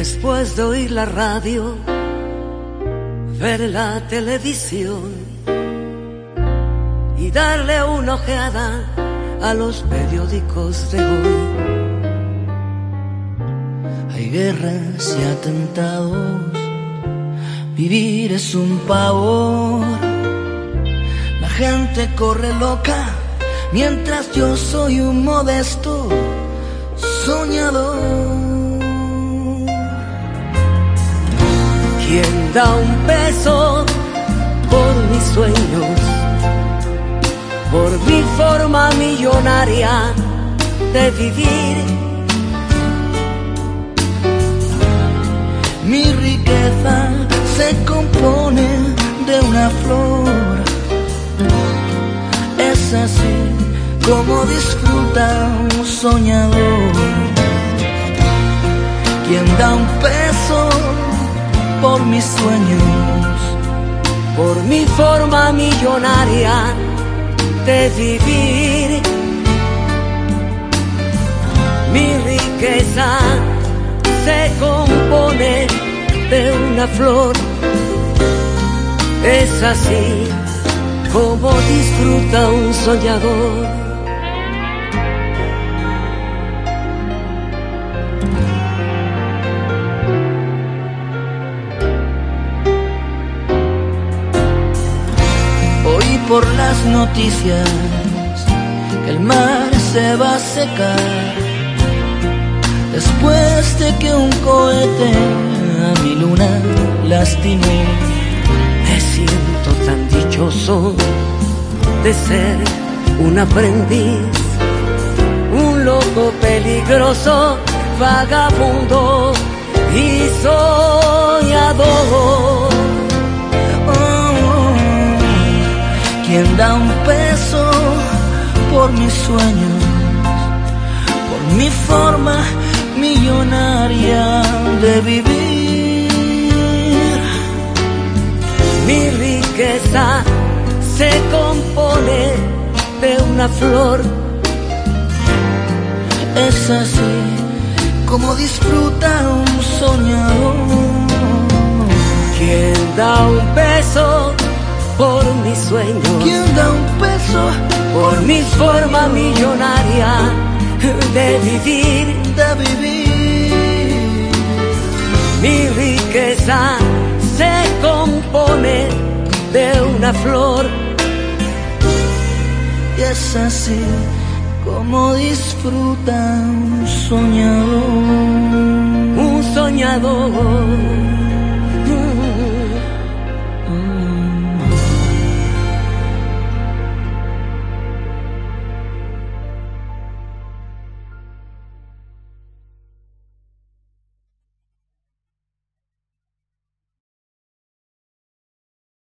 Después de oír la radio, ver la televisión y darle una ojeada a los periódicos de hoy. Hay guerras y atentados, vivir es un pavor. La gente corre loca mientras yo soy un modesto soñador. Da un peso por mis sueños? Por mi forma millonaria de vivir. Mi riqueza se compone de una flor. Es así como disfruta un soñador. ¿Quién da un peso por mis sueños, por mi forma millonaria de vivir. Mi riqueza se compone de una flor. Es así como disfruta un soñador. Por las noticias que el mar se va a secar después de que un cohete a mi luna lastimó. Me siento tan dichoso de ser un aprendiz, un loco peligroso, vagabundo por mis sueños, por mi forma millonaria de vivir? Mi riqueza se compone de una flor. Es así como disfruta un soñador. ¿Quién da un peso? por mis sueños. ¿Quién da un peso por mi forma millonaria de vivir? De vivir. Mi riqueza se compone de una flor. Y es así como disfruta un soñador. Un soñador.